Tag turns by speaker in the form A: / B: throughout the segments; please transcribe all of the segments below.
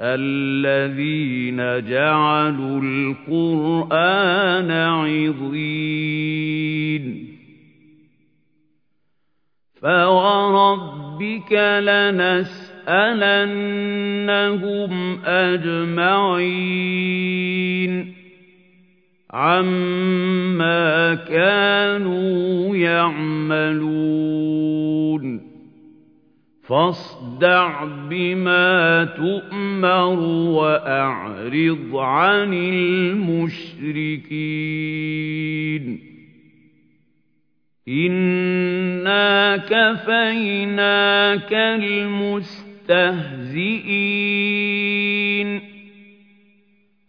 A: الَّذِينَ جَعَلُوا الْقُرْآنَ عِضِينَ. فَوَرَبِّكَ لَنَسْأَلَنَّهُمْ أَجْمَعِينَ عَمَّا كَانُوا يَعْمَلُونَ. فاصدع بما تؤمر وأعرض عن المشركين. إنا كفيناك المستهزئين.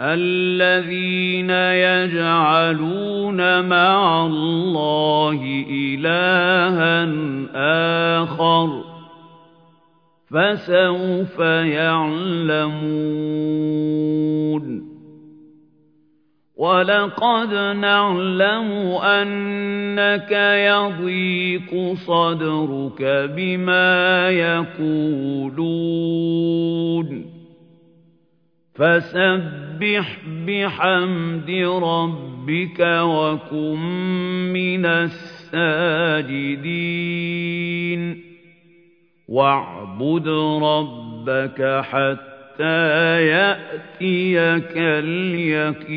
A: الذين يجعلون مع الله إلها آخر. فسوف يعلمون. ولقد نعلم أنك يضيق صدرك بما يقولون. فسبح بحمد ربك وكن من الساجدين. واعبد ربك حتى يأتيك اليقين.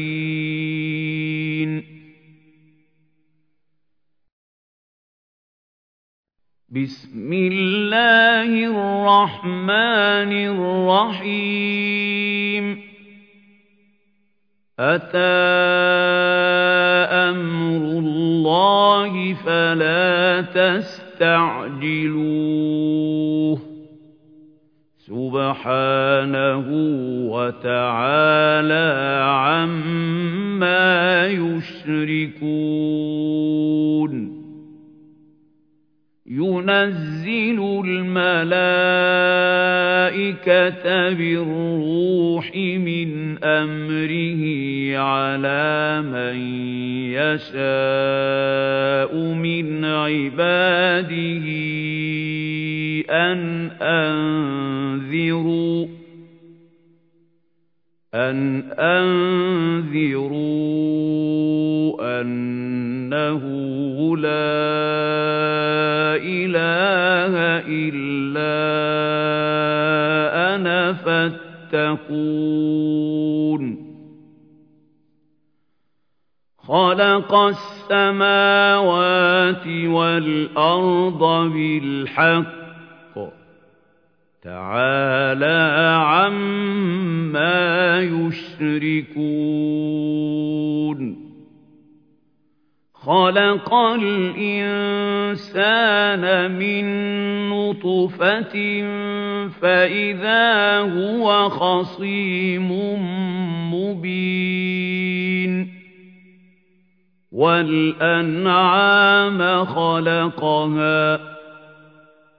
A: بسم الله الرحمن الرحيم. أتى أمر الله فلا تستعجلوه. سبحانه وتعالى عما يشركون ينزل الملائكة بالروح من أمره على من يشاء من عباده أن أنذروا أن أنذروا أنه لا إله إلا أنا فاتقون. خلق السماوات والأرض بالحق. تعالى عما يشركون. خلق الإنسان من نطفة فإذا هو خصيم مبين. والأنعام خلقها